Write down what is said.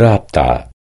ราบตา